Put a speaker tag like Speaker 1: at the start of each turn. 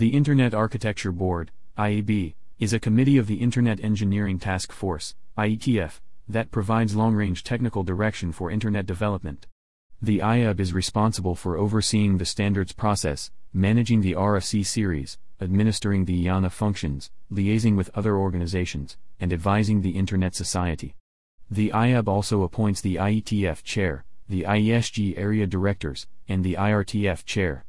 Speaker 1: The Internet Architecture Board, IAB, is a committee of the Internet Engineering Task Force, IETF, that provides long range technical direction for Internet development. The IAB is responsible for overseeing the standards process, managing the RFC series, administering the IANA functions, liaising with other organizations, and advising the Internet Society. The IAB also appoints the IETF chair, the IESG area directors, and the IRTF chair.